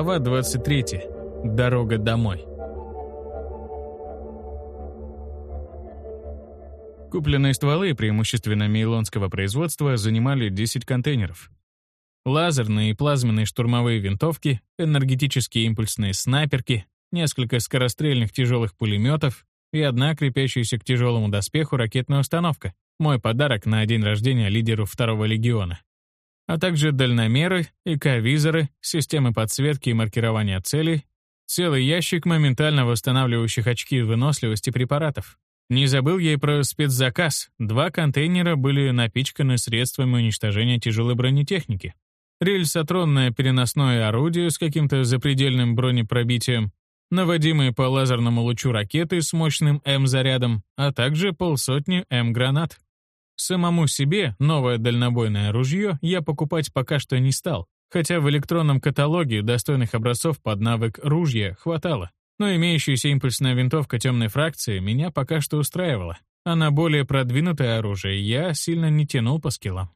Глава 23. Дорога домой. Купленные стволы, преимущественно мейлонского производства, занимали 10 контейнеров. Лазерные и плазменные штурмовые винтовки, энергетические импульсные снайперки, несколько скорострельных тяжелых пулеметов и одна крепящаяся к тяжелому доспеху ракетная установка. Мой подарок на день рождения лидеру второго легиона а также дальномеры, ИК-визоры, системы подсветки и маркирования целей, целый ящик моментально восстанавливающих очки выносливости препаратов. Не забыл я и про спецзаказ. Два контейнера были напичканы средствами уничтожения тяжелой бронетехники. Рельсотронное переносное орудие с каким-то запредельным бронепробитием, наводимые по лазерному лучу ракеты с мощным М-зарядом, а также полсотни М-гранат. Самому себе новое дальнобойное ружье я покупать пока что не стал, хотя в электронном каталоге достойных образцов под навык ружья хватало. Но имеющаяся импульсная винтовка темной фракции меня пока что устраивала, а на более продвинутое оружие я сильно не тянул по скиллам.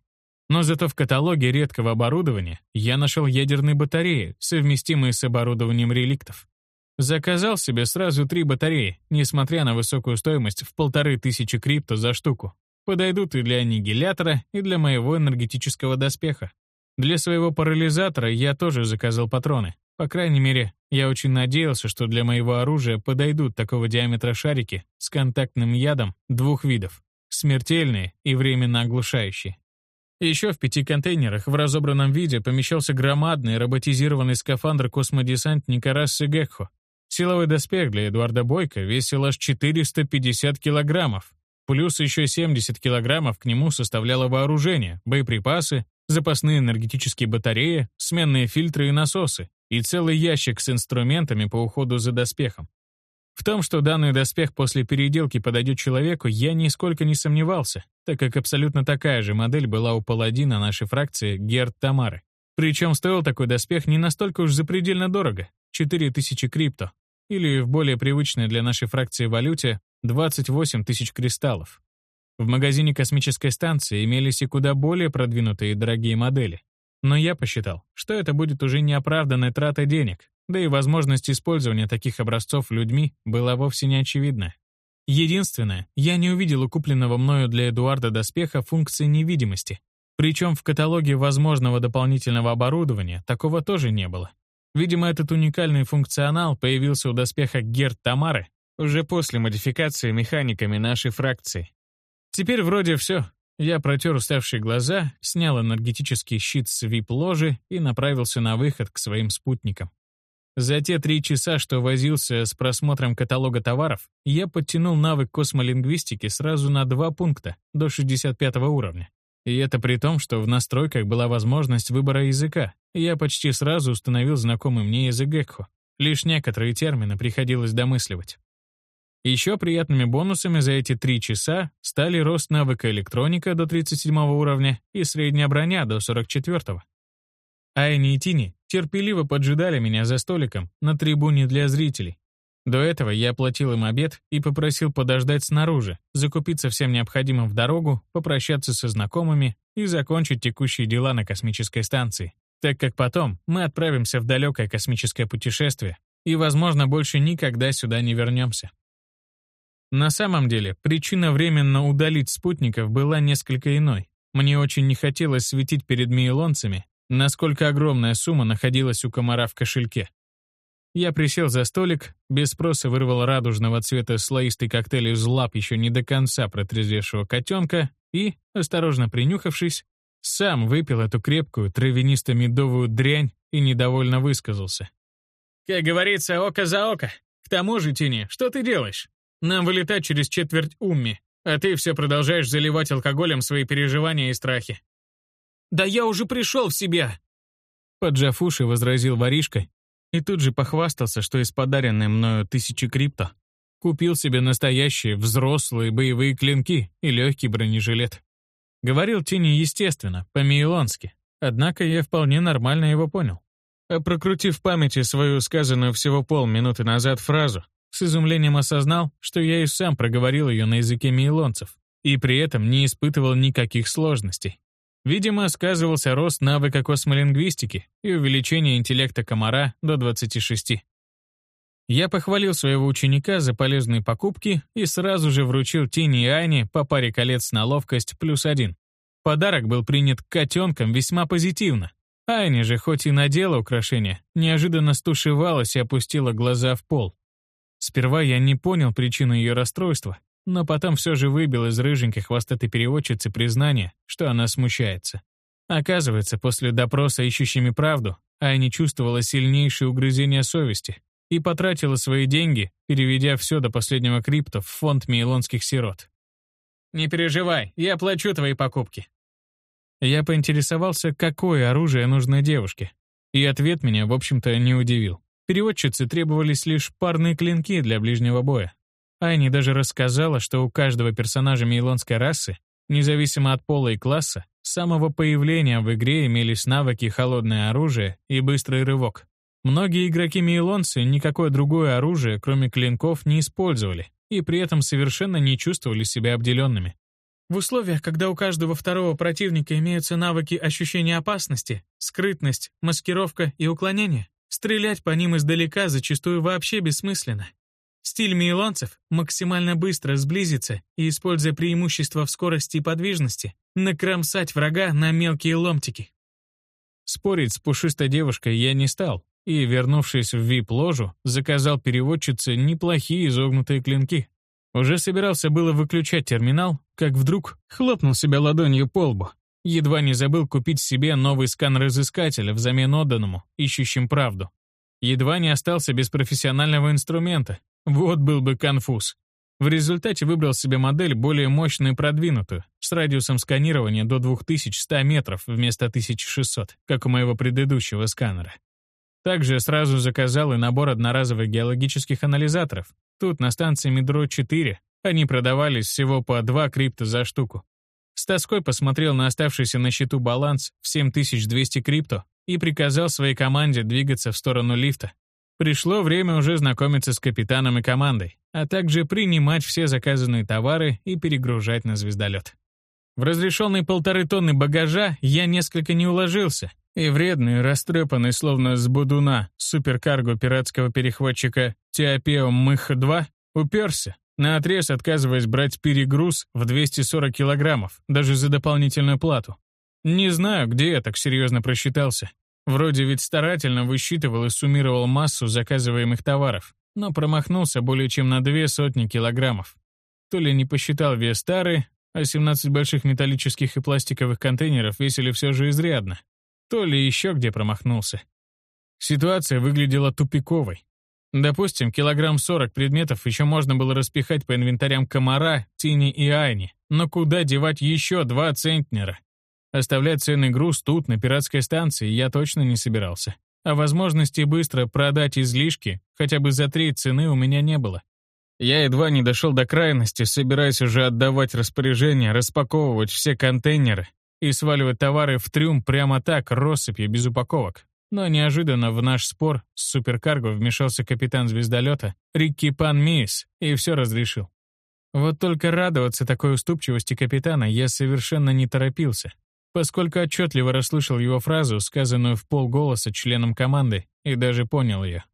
Но зато в каталоге редкого оборудования я нашел ядерные батареи, совместимые с оборудованием реликтов. Заказал себе сразу три батареи, несмотря на высокую стоимость в полторы тысячи крипто за штуку. Подойдут и для аннигилятора, и для моего энергетического доспеха. Для своего парализатора я тоже заказал патроны. По крайней мере, я очень надеялся, что для моего оружия подойдут такого диаметра шарики с контактным ядом двух видов — смертельные и временно оглушающие. Еще в пяти контейнерах в разобранном виде помещался громадный роботизированный скафандр космодесантника расы Гекхо. Силовой доспех для Эдуарда Бойко весил аж 450 килограммов, Плюс еще 70 килограммов к нему составляло вооружение, боеприпасы, запасные энергетические батареи, сменные фильтры и насосы, и целый ящик с инструментами по уходу за доспехом. В том, что данный доспех после переделки подойдет человеку, я нисколько не сомневался, так как абсолютно такая же модель была у паладина нашей фракции Герд Тамары. Причем стоил такой доспех не настолько уж запредельно дорого — 4000 крипто, или в более привычной для нашей фракции валюте 28 тысяч кристаллов. В магазине космической станции имелись и куда более продвинутые и дорогие модели. Но я посчитал, что это будет уже неоправданной тратой денег, да и возможность использования таких образцов людьми была вовсе не очевидна. Единственное, я не увидел у купленного мною для Эдуарда доспеха функции невидимости. Причем в каталоге возможного дополнительного оборудования такого тоже не было. Видимо, этот уникальный функционал появился у доспеха Герд Тамары уже после модификации механиками нашей фракции. Теперь вроде все. Я протер уставшие глаза, снял энергетический щит с вип-ложи и направился на выход к своим спутникам. За те три часа, что возился с просмотром каталога товаров, я подтянул навык космолингвистики сразу на два пункта, до 65 уровня. И это при том, что в настройках была возможность выбора языка, я почти сразу установил знакомый мне язык Гекхо. Лишь некоторые термины приходилось домысливать. Еще приятными бонусами за эти три часа стали рост навыка электроника до 37 уровня и средняя броня до 44. -го. Айни и Тини терпеливо поджидали меня за столиком на трибуне для зрителей. До этого я оплатил им обед и попросил подождать снаружи, закупиться всем необходимым в дорогу, попрощаться со знакомыми и закончить текущие дела на космической станции, так как потом мы отправимся в далекое космическое путешествие и, возможно, больше никогда сюда не вернемся. На самом деле, причина временно удалить спутников была несколько иной. Мне очень не хотелось светить перед мейлонцами, насколько огромная сумма находилась у комара в кошельке. Я присел за столик, без спроса вырвал радужного цвета слоистый коктейль из лап еще не до конца протрезвевшего котенка и, осторожно принюхавшись, сам выпил эту крепкую травянисто-медовую дрянь и недовольно высказался. «Как говорится, око за око. К тому же, Тини, что ты делаешь? Нам вылетать через четверть умми, а ты все продолжаешь заливать алкоголем свои переживания и страхи». «Да я уже пришел в себя!» Поджав уши, возразил воришка и тут же похвастался, что из подаренной мною тысячи крипто купил себе настоящие взрослые боевые клинки и легкий бронежилет. Говорил Тини естественно, по-мейлонски, однако я вполне нормально его понял. А прокрутив в памяти свою сказанную всего полминуты назад фразу, с изумлением осознал, что я и сам проговорил ее на языке мейлонцев, и при этом не испытывал никаких сложностей. Видимо, сказывался рост навыка космолингвистики и увеличение интеллекта комара до 26. Я похвалил своего ученика за полезные покупки и сразу же вручил Тине и Ане по паре колец на ловкость плюс один. Подарок был принят котенком весьма позитивно. Аня же, хоть и надела украшение, неожиданно стушевалась и опустила глаза в пол. Сперва я не понял причину ее расстройства, но потом все же выбил из рыженькой хвостатой переводчицы признание, что она смущается. Оказывается, после допроса ищущими правду, Айни чувствовала сильнейшее угрызение совести и потратила свои деньги, переведя все до последнего крипта в фонд мейлонских сирот. «Не переживай, я плачу твои покупки». Я поинтересовался, какое оружие нужно девушке, и ответ меня, в общем-то, не удивил. Переводчице требовались лишь парные клинки для ближнего боя, Айни даже рассказала, что у каждого персонажа мейлонской расы, независимо от пола и класса, с самого появления в игре имелись навыки холодное оружие и быстрый рывок. Многие игроки-мейлонцы никакое другое оружие, кроме клинков, не использовали и при этом совершенно не чувствовали себя обделенными. В условиях, когда у каждого второго противника имеются навыки ощущения опасности, скрытность, маскировка и уклонение, стрелять по ним издалека зачастую вообще бессмысленно. Стиль мейлонцев — максимально быстро сблизиться и, используя преимущество в скорости и подвижности, накромсать врага на мелкие ломтики. Спорить с пушистой девушкой я не стал, и, вернувшись в вип-ложу, заказал переводчице неплохие изогнутые клинки. Уже собирался было выключать терминал, как вдруг хлопнул себя ладонью по лбу. Едва не забыл купить себе новый сканер изыскателя взамен отданному, ищущим правду. Едва не остался без профессионального инструмента, вот был бы конфуз. В результате выбрал себе модель более мощную и продвинутую, с радиусом сканирования до 2100 метров вместо 1600, как у моего предыдущего сканера. Также сразу заказал и набор одноразовых геологических анализаторов. Тут на станции Медро 4 они продавались всего по 2 крипта за штуку. С тоской посмотрел на оставшийся на счету баланс в 7200 крипто и приказал своей команде двигаться в сторону лифта, Пришло время уже знакомиться с капитаном и командой, а также принимать все заказанные товары и перегружать на звездолет. В разрешенные полторы тонны багажа я несколько не уложился, и вредный, растрепанный, словно с будуна, суперкарго пиратского перехватчика Теопео Мых-2 уперся, наотрез отказываясь брать перегруз в 240 килограммов, даже за дополнительную плату. Не знаю, где я так серьезно просчитался, Вроде ведь старательно высчитывал и суммировал массу заказываемых товаров, но промахнулся более чем на две сотни килограммов. То ли не посчитал вес тары, а 17 больших металлических и пластиковых контейнеров весили все же изрядно, то ли еще где промахнулся. Ситуация выглядела тупиковой. Допустим, килограмм 40 предметов еще можно было распихать по инвентарям комара, тини и айни, но куда девать еще два центнера? Оставлять ценный груз тут, на пиратской станции, я точно не собирался. А возможности быстро продать излишки, хотя бы за треть цены, у меня не было. Я едва не дошел до крайности, собираясь уже отдавать распоряжение, распаковывать все контейнеры и сваливать товары в трюм прямо так, россыпью, без упаковок. Но неожиданно в наш спор с суперкарго вмешался капитан звездолета Рикки Пан Миис и все разрешил. Вот только радоваться такой уступчивости капитана я совершенно не торопился поскольку отчетливо расслышал его фразу, сказанную в полголоса членом команды, и даже понял ее.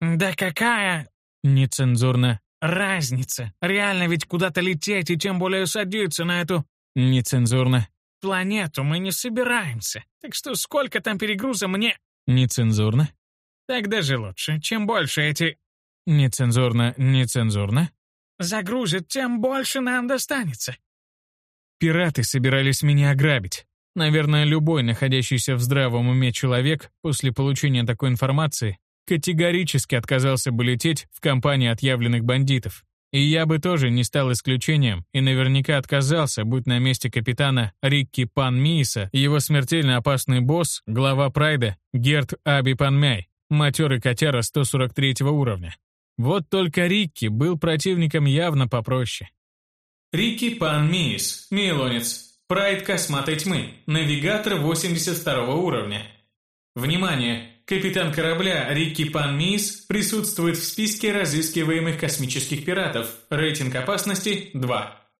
«Да какая...» Нецензурно. «Разница. Реально ведь куда-то лететь и тем более садиться на эту...» Нецензурно. «Планету мы не собираемся. Так что сколько там перегруза мне...» Нецензурно. «Так даже лучше. Чем больше эти...» Нецензурно, нецензурно. «Загрузят, тем больше нам достанется. Пираты собирались меня ограбить. Наверное, любой находящийся в здравом уме человек после получения такой информации категорически отказался бы лететь в компании отъявленных бандитов. И я бы тоже не стал исключением и наверняка отказался, будь на месте капитана Рикки Пан Мииса его смертельно опасный босс, глава Прайда, Герт Аби Панмяй, матерый котяра 143 уровня. Вот только Рикки был противником явно попроще. Рики Пан Миис, Мейлонец, Прайд Косматой Тьмы, навигатор 82 уровня. Внимание! Капитан корабля Рикки Пан Миис присутствует в списке разыскиваемых космических пиратов. Рейтинг опасности 2.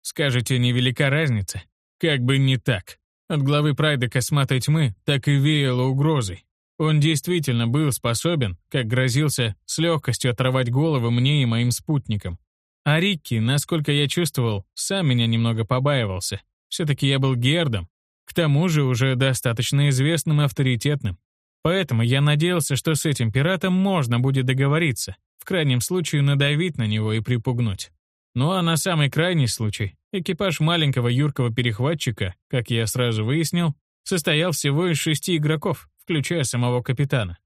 Скажете, невелика разница. Как бы не так. От главы Прайда Косматой Тьмы так и веяло угрозой. Он действительно был способен, как грозился, с легкостью оторвать головы мне и моим спутникам. А Рикки, насколько я чувствовал, сам меня немного побаивался. Все-таки я был Гердом, к тому же уже достаточно известным и авторитетным. Поэтому я надеялся, что с этим пиратом можно будет договориться, в крайнем случае надавить на него и припугнуть. Ну а на самый крайний случай, экипаж маленького юркого перехватчика, как я сразу выяснил, состоял всего из шести игроков, включая самого капитана.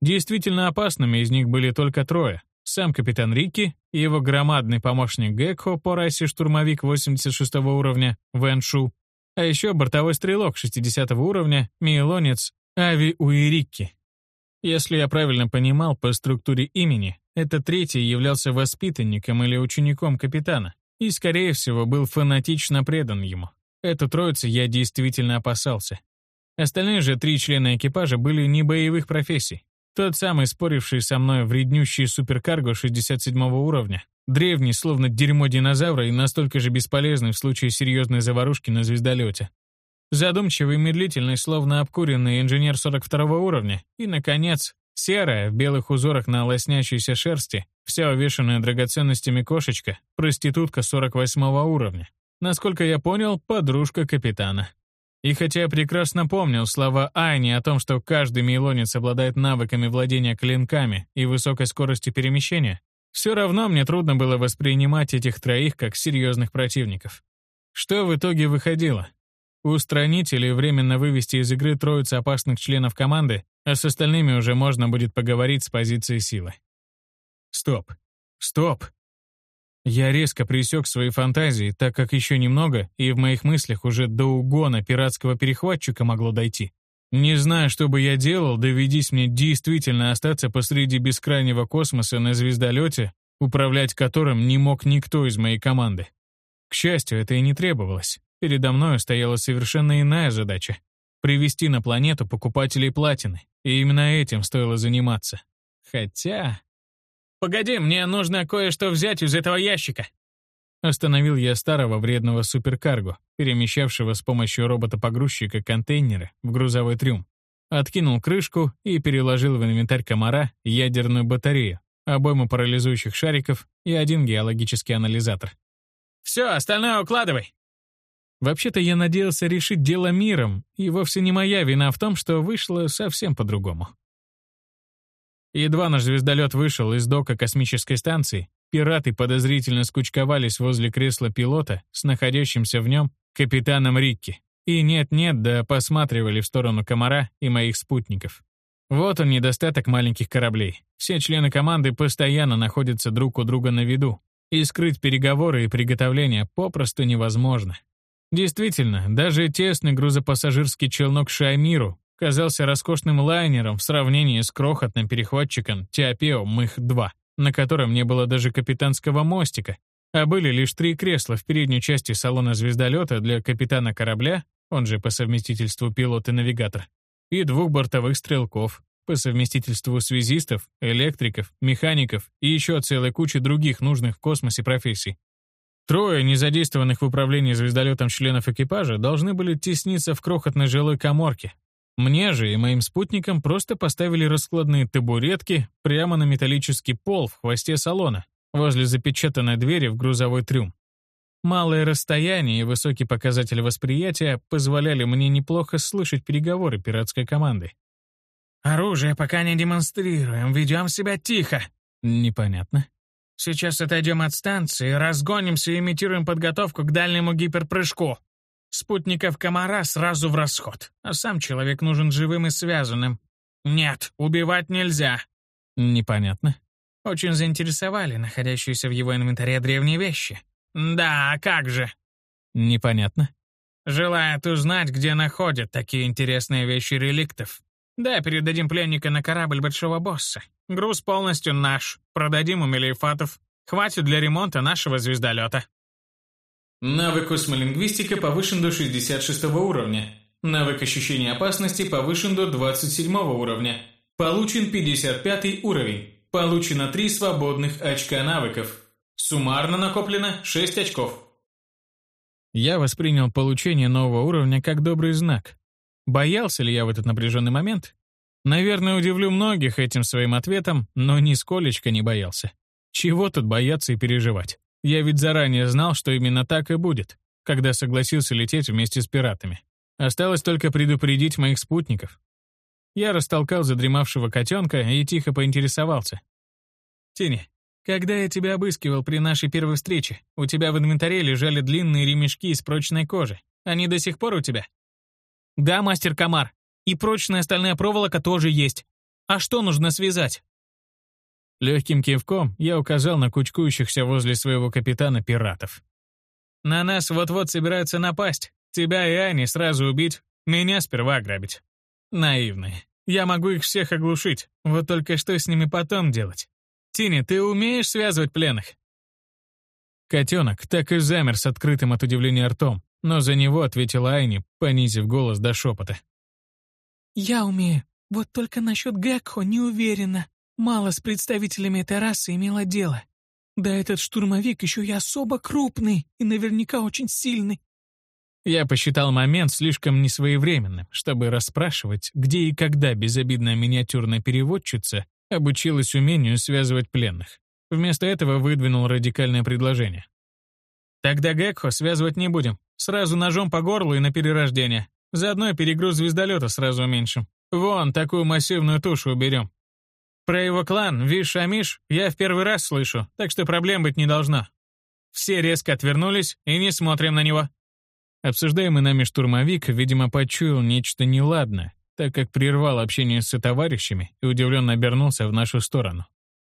Действительно опасными из них были только трое. Сам капитан Рикки и его громадный помощник Гекхо по расе штурмовик 86 уровня Вэн Шу, а еще бортовой стрелок 60 уровня Миелонец Ави Уирикки. Если я правильно понимал по структуре имени, этот третий являлся воспитанником или учеником капитана и, скорее всего, был фанатично предан ему. Эту троицу я действительно опасался. Остальные же три члена экипажа были не боевых профессий. Тот самый споривший со мной вреднющий суперкарго 67 уровня, древний, словно дерьмо динозавра и настолько же бесполезный в случае серьезной заварушки на звездолете. Задумчивый медлительный, словно обкуренный инженер 42 уровня. И, наконец, серая, в белых узорах на лоснящейся шерсти, вся увешанная драгоценностями кошечка, проститутка 48 уровня. Насколько я понял, подружка капитана. И хотя я прекрасно помнил слова Айни о том, что каждый мейлонец обладает навыками владения клинками и высокой скоростью перемещения, все равно мне трудно было воспринимать этих троих как серьезных противников. Что в итоге выходило? Устранить или временно вывести из игры троицу опасных членов команды, а с остальными уже можно будет поговорить с позиции силы. Стоп. Стоп. Я резко пресек свои фантазии, так как еще немного, и в моих мыслях уже до угона пиратского перехватчика могло дойти. Не знаю, что бы я делал, доведись мне действительно остаться посреди бескрайнего космоса на звездолете, управлять которым не мог никто из моей команды. К счастью, это и не требовалось. Передо мной стояла совершенно иная задача — привести на планету покупателей платины, и именно этим стоило заниматься. Хотя... «Погоди, мне нужно кое-что взять из этого ящика!» Остановил я старого вредного суперкарго, перемещавшего с помощью робота-погрузчика контейнеры в грузовой трюм. Откинул крышку и переложил в инвентарь комара ядерную батарею, обойму парализующих шариков и один геологический анализатор. «Все, остальное укладывай!» Вообще-то я надеялся решить дело миром, и вовсе не моя вина в том, что вышло совсем по-другому. Едва наш звездолет вышел из дока космической станции, пираты подозрительно скучковались возле кресла пилота с находящимся в нем капитаном Рикки. И нет-нет, да посматривали в сторону комара и моих спутников. Вот он недостаток маленьких кораблей. Все члены команды постоянно находятся друг у друга на виду, и скрыть переговоры и приготовления попросту невозможно. Действительно, даже тесный грузопассажирский челнок Шаймиру казался роскошным лайнером в сравнении с крохотным перехватчиком Теопео Мых-2, на котором не было даже капитанского мостика, а были лишь три кресла в передней части салона звездолета для капитана корабля, он же по совместительству пилот и навигатор, и двух бортовых стрелков, по совместительству связистов, электриков, механиков и еще целой кучи других нужных в космосе профессий. Трое незадействованных в управлении звездолетом членов экипажа должны были тесниться в крохотной жилой коморке. Мне же и моим спутникам просто поставили раскладные табуретки прямо на металлический пол в хвосте салона, возле запечатанной двери в грузовой трюм. Малое расстояние и высокий показатель восприятия позволяли мне неплохо слышать переговоры пиратской команды. «Оружие пока не демонстрируем, ведем себя тихо». «Непонятно». Сейчас отойдем от станции, разгонимся и имитируем подготовку к дальнему гиперпрыжку. Спутников комара сразу в расход, а сам человек нужен живым и связанным. Нет, убивать нельзя. Непонятно. Очень заинтересовали находящиеся в его инвентаре древние вещи. Да, как же. Непонятно. Желает узнать, где находят такие интересные вещи реликтов. Да, передадим пленника на корабль большого босса. Груз полностью наш. Продадим у Мелиефатов. Хватит для ремонта нашего звездолета. Навык космолингвистика повышен до 66 уровня. Навык ощущения опасности повышен до 27 уровня. Получен 55 уровень. Получено 3 свободных очка навыков. Суммарно накоплено 6 очков. Я воспринял получение нового уровня как добрый знак. Боялся ли я в этот напряженный момент? Наверное, удивлю многих этим своим ответом, но нисколечко не боялся. Чего тут бояться и переживать? Я ведь заранее знал, что именно так и будет, когда согласился лететь вместе с пиратами. Осталось только предупредить моих спутников. Я растолкал задремавшего котенка и тихо поинтересовался. «Тини, когда я тебя обыскивал при нашей первой встрече, у тебя в инвентаре лежали длинные ремешки из прочной кожи. Они до сих пор у тебя?» «Да, мастер Комар. И прочная стальная проволока тоже есть. А что нужно связать?» Легким кивком я указал на кучкующихся возле своего капитана пиратов. «На нас вот-вот собираются напасть. Тебя и Ани сразу убить, меня сперва ограбить. Наивные. Я могу их всех оглушить, вот только что с ними потом делать? Тини, ты умеешь связывать пленных?» Котенок так и замер с открытым от удивления ртом, но за него ответила Айни, понизив голос до шепота. «Я умею. Вот только насчет Гекхо не уверена. Мало с представителями этой расы имела дело. Да этот штурмовик еще и особо крупный и наверняка очень сильный. Я посчитал момент слишком несвоевременным, чтобы расспрашивать, где и когда безобидная миниатюрная переводчица обучилась умению связывать пленных. Вместо этого выдвинул радикальное предложение. «Тогда Гекхо связывать не будем. Сразу ножом по горлу и на перерождение. Заодно и перегруз звездолета сразу уменьшим. Вон, такую массивную тушу уберем. Про его клан, Виш-Амиш, я в первый раз слышу, так что проблем быть не должно. Все резко отвернулись и не смотрим на него. Обсуждаемый нами штурмовик, видимо, почуял нечто неладное, так как прервал общение с товарищами и удивленно обернулся в нашу сторону.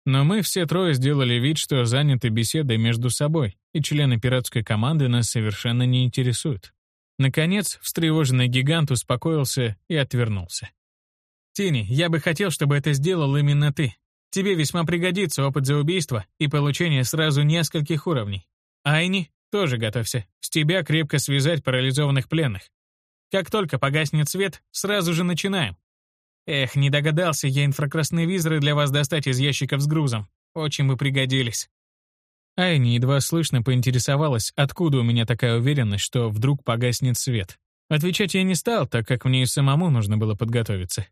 Но мы все трое сделали вид, что заняты беседой между собой, и члены пиратской команды нас совершенно не интересуют. Наконец, встревоженный гигант успокоился и отвернулся. «Тини, я бы хотел, чтобы это сделал именно ты. Тебе весьма пригодится опыт за убийство и получение сразу нескольких уровней. Айни, тоже готовься. С тебя крепко связать парализованных пленных. Как только погаснет свет, сразу же начинаем. Эх, не догадался я инфракрасные визоры для вас достать из ящиков с грузом. Очень бы пригодились. Айни едва слышно поинтересовалась, откуда у меня такая уверенность, что вдруг погаснет свет. Отвечать я не стал, так как мне и самому нужно было подготовиться.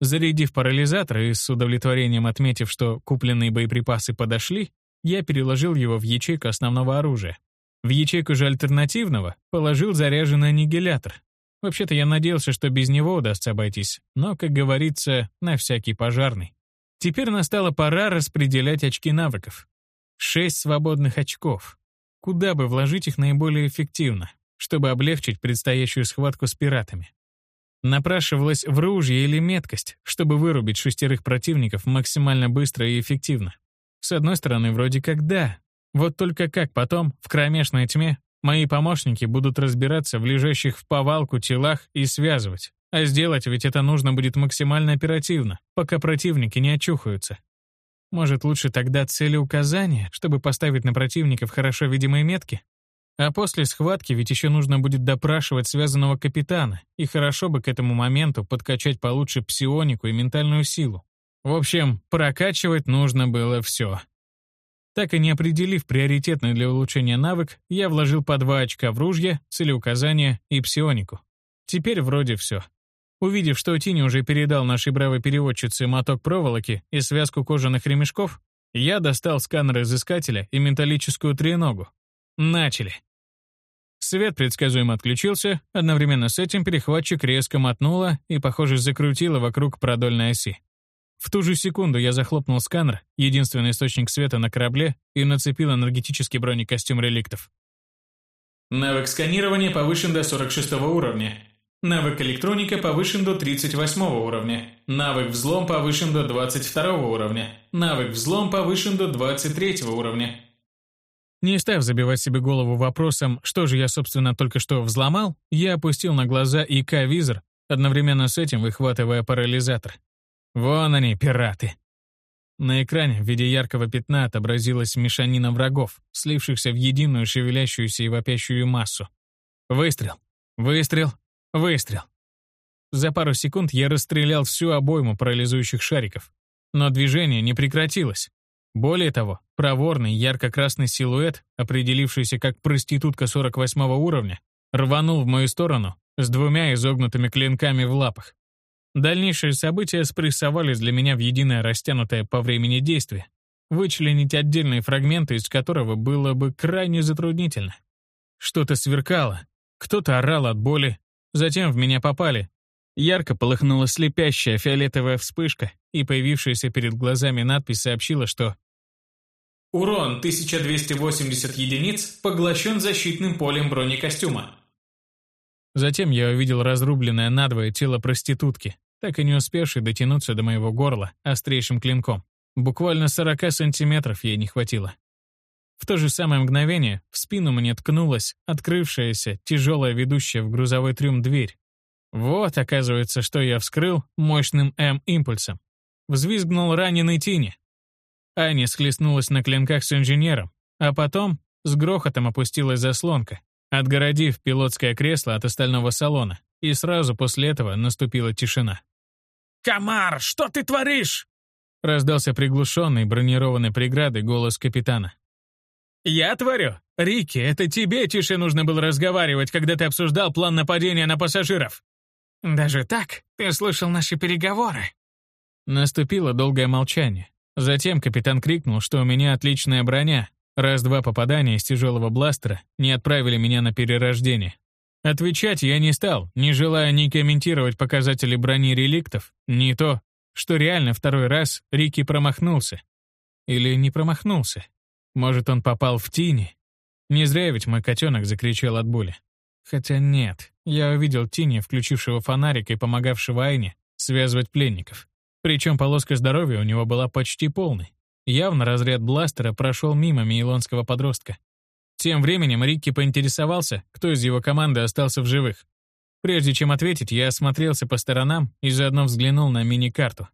Зарядив парализатор и с удовлетворением отметив, что купленные боеприпасы подошли, я переложил его в ячейку основного оружия, в ячейку же альтернативного положил заряженный аннигилятор. Вообще-то я надеялся, что без него удастся обойтись, но, как говорится, на всякий пожарный. Теперь настала пора распределять очки навыков. Шесть свободных очков. Куда бы вложить их наиболее эффективно, чтобы облегчить предстоящую схватку с пиратами? Напрашивалась в ружье или меткость, чтобы вырубить шестерых противников максимально быстро и эффективно. С одной стороны, вроде как да, вот только как потом, в кромешной тьме, мои помощники будут разбираться в лежащих в повалку телах и связывать. А сделать ведь это нужно будет максимально оперативно, пока противники не очухаются. Может, лучше тогда целеуказание, чтобы поставить на противников хорошо видимые метки? А после схватки ведь еще нужно будет допрашивать связанного капитана, и хорошо бы к этому моменту подкачать получше псионику и ментальную силу. В общем, прокачивать нужно было все. Так и не определив приоритетный для улучшения навык, я вложил по два очка в ружье, целеуказание и псионику. Теперь вроде все. Увидев, что Тини уже передал нашей бравой переводчице моток проволоки и связку кожаных ремешков, я достал сканер изыскателя и металлическую треногу. Начали. Свет предсказуемо отключился, одновременно с этим перехватчик резко мотнуло и, похоже, закрутило вокруг продольной оси. В ту же секунду я захлопнул сканер, единственный источник света на корабле, и нацепил энергетический бронекостюм реликтов. Навык сканирования повышен до 46 уровня. Навык электроника повышен до 38 уровня. Навык взлом повышен до 22 уровня. Навык взлом повышен до 23 уровня. Не став забивать себе голову вопросом, что же я, собственно, только что взломал, я опустил на глаза ИК-визор, одновременно с этим выхватывая парализатор. Вон они, пираты. На экране в виде яркого пятна отобразилась мешанина врагов, слившихся в единую шевелящуюся и вопящую массу. Выстрел, выстрел, выстрел. За пару секунд я расстрелял всю обойму парализующих шариков. Но движение не прекратилось. Более того, проворный ярко-красный силуэт, определившийся как проститутка 48 уровня, рванул в мою сторону с двумя изогнутыми клинками в лапах. Дальнейшие события спрессовались для меня в единое растянутое по времени действие, вычленить отдельные фрагменты из которого было бы крайне затруднительно. Что-то сверкало, кто-то орал от боли, затем в меня попали. Ярко полыхнула слепящая фиолетовая вспышка, и появившаяся перед глазами надпись сообщила, что Урон 1280 единиц поглощен защитным полем бронекостюма. Затем я увидел разрубленное надвое тело проститутки, так и не успевшей дотянуться до моего горла острейшим клинком. Буквально 40 сантиметров ей не хватило. В то же самое мгновение в спину мне ткнулась открывшаяся, тяжелая ведущая в грузовой трюм дверь. Вот, оказывается, что я вскрыл мощным М-импульсом. Взвизгнул раненый Тини. Аня схлестнулась на клинках с инженером, а потом с грохотом опустилась заслонка, отгородив пилотское кресло от остального салона, и сразу после этого наступила тишина. «Комар, что ты творишь?» Раздался приглушенный бронированной преградой голос капитана. «Я творю? Рики, это тебе тише нужно было разговаривать, когда ты обсуждал план нападения на пассажиров». «Даже так? Ты слышал наши переговоры?» Наступило долгое молчание. Затем капитан крикнул, что у меня отличная броня, раз-два попадания из тяжелого бластера не отправили меня на перерождение. Отвечать я не стал, не желая ни комментировать показатели брони реликтов, ни то, что реально второй раз Рики промахнулся. Или не промахнулся. Может, он попал в тени? Не зря ведь мой котенок закричал от боли. Хотя нет, я увидел Тини, включившего фонарик и помогавшего Айне связывать пленников. Причем полоска здоровья у него была почти полной. Явно разряд бластера прошел мимо мейлонского подростка. Тем временем Рикки поинтересовался, кто из его команды остался в живых. Прежде чем ответить, я осмотрелся по сторонам и заодно взглянул на мини-карту.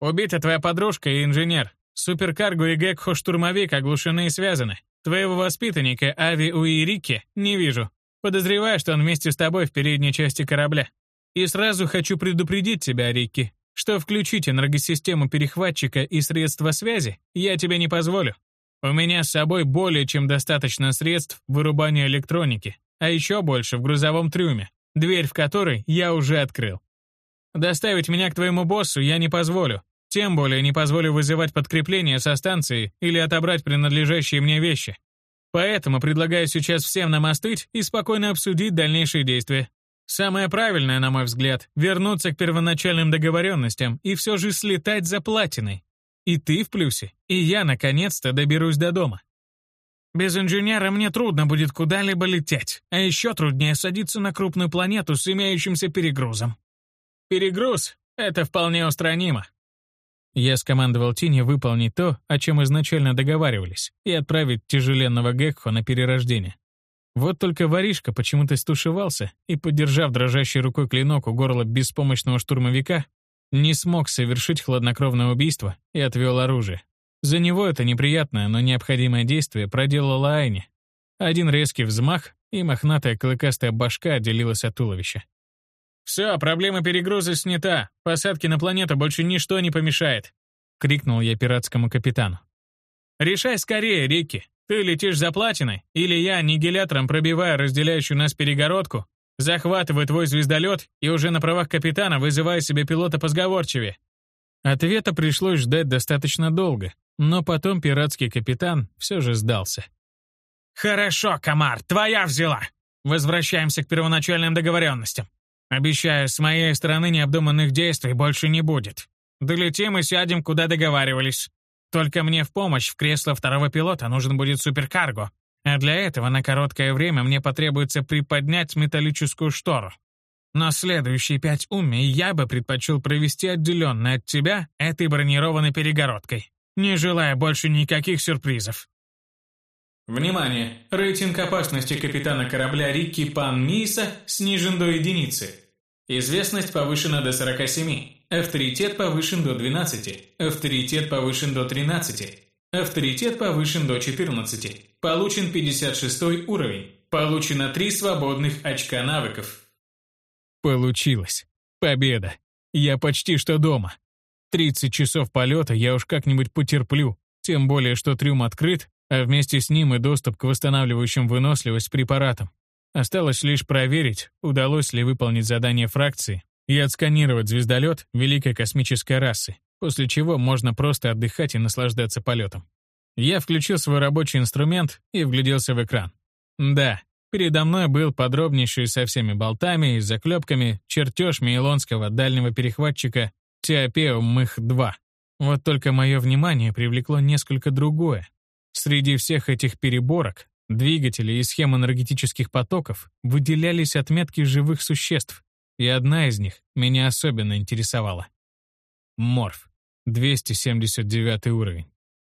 «Убита твоя подружка и инженер. Суперкарго и Гекхо-штурмовик оглушены и связаны. Твоего воспитанника Ави Уирики не вижу. Подозреваю, что он вместе с тобой в передней части корабля. И сразу хочу предупредить тебя, Рикки, что включить энергосистему перехватчика и средства связи я тебе не позволю. У меня с собой более чем достаточно средств вырубания электроники, а еще больше в грузовом трюме, дверь в который я уже открыл. Доставить меня к твоему боссу я не позволю, тем более не позволю вызывать подкрепление со станции или отобрать принадлежащие мне вещи. Поэтому предлагаю сейчас всем нам остыть и спокойно обсудить дальнейшие действия. Самое правильное, на мой взгляд, вернуться к первоначальным договоренностям и все же слетать за платиной. И ты в плюсе, и я наконец-то доберусь до дома. Без инженера мне трудно будет куда-либо лететь, а еще труднее садиться на крупную планету с имеющимся перегрузом. Перегруз — это вполне устранимо. Я скомандовал Тине выполнить то, о чем изначально договаривались, и отправить тяжеленного Гекхо на перерождение. Вот только воришка почему-то стушевался и, поддержав дрожащей рукой клинок у горла беспомощного штурмовика, не смог совершить хладнокровное убийство и отвел оружие. За него это неприятное, но необходимое действие проделала Айни. Один резкий взмах, и мохнатая клыкастая башка отделилась от туловища. «Все, проблема перегруза снята. Посадке на планету больше ничто не помешает», — крикнул я пиратскому капитану. «Решай скорее, Рикки. Ты летишь за платиной, или я аннигилятором пробиваю разделяющую нас перегородку, захватываю твой звездолет и уже на правах капитана вызываю себе пилота позговорчивее. Ответа пришлось ждать достаточно долго, но потом пиратский капитан все же сдался. «Хорошо, Комар, твоя взяла. Возвращаемся к первоначальным договоренностям. Обещаю, с моей стороны необдуманных действий больше не будет. Долетим и сядем, куда договаривались. Только мне в помощь в кресло второго пилота нужен будет суперкарго, а для этого на короткое время мне потребуется приподнять металлическую штору. Но следующие пять умей я бы предпочел провести отделенно от тебя этой бронированной перегородкой, не желая больше никаких сюрпризов. Внимание! Рейтинг опасности капитана корабля Рикки Пан Миса снижен до единицы. Известность повышена до 47. Авторитет повышен до 12. Авторитет повышен до 13. Авторитет повышен до 14. Получен 56 уровень. Получено 3 свободных очка навыков. Получилось. Победа. Я почти что дома. 30 часов полета я уж как-нибудь потерплю. Тем более, что трюм открыт, а вместе с ним и доступ к восстанавливающим выносливость препаратам. Осталось лишь проверить, удалось ли выполнить задание фракции и отсканировать звездолет великой космической расы, после чего можно просто отдыхать и наслаждаться полетом. Я включил свой рабочий инструмент и вгляделся в экран. Да, передо мной был подробнейший со всеми болтами и заклепками чертеж мейлонского дальнего перехватчика Теопеум Мых-2. Вот только мое внимание привлекло несколько другое. Среди всех этих переборок, двигателей и схем энергетических потоков выделялись отметки живых существ, и одна из них меня особенно интересовала. Морф, 279 уровень.